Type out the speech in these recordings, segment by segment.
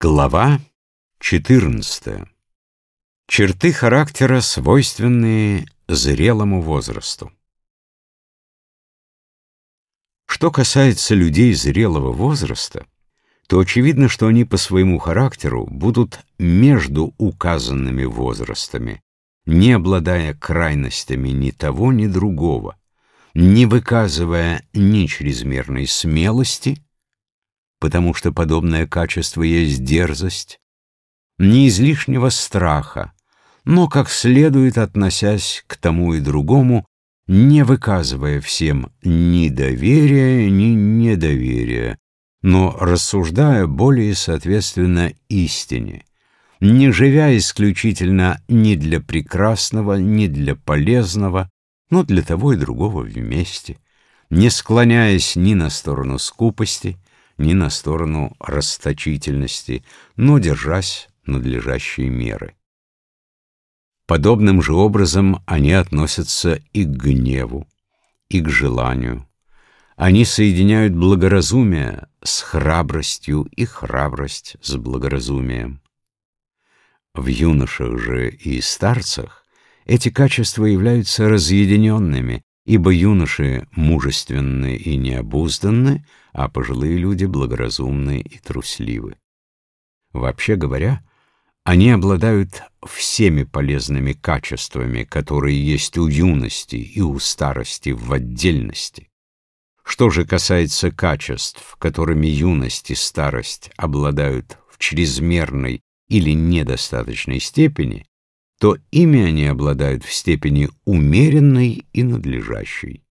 Глава 14. Черты характера, свойственные зрелому возрасту. Что касается людей зрелого возраста, то очевидно, что они по своему характеру будут между указанными возрастами, не обладая крайностями ни того, ни другого, не выказывая ни чрезмерной смелости, потому что подобное качество есть дерзость, не излишнего страха, но как следует относясь к тому и другому, не выказывая всем ни доверия, ни недоверия, но рассуждая более соответственно истине, не живя исключительно ни для прекрасного, ни для полезного, но для того и другого вместе, не склоняясь ни на сторону скупости, ни на сторону расточительности, но держась надлежащей меры. Подобным же образом они относятся и к гневу, и к желанию. Они соединяют благоразумие с храбростью и храбрость с благоразумием. В юношах же и старцах эти качества являются разъединенными, ибо юноши мужественны и необузданны, а пожилые люди благоразумны и трусливы. Вообще говоря, они обладают всеми полезными качествами, которые есть у юности и у старости в отдельности. Что же касается качеств, которыми юность и старость обладают в чрезмерной или недостаточной степени, то ими они обладают в степени умеренной и надлежащей.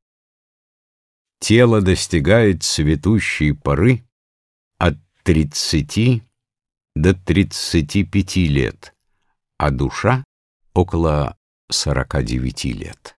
Тело достигает цветущей поры от 30 до 35 лет, а душа — около 49 лет.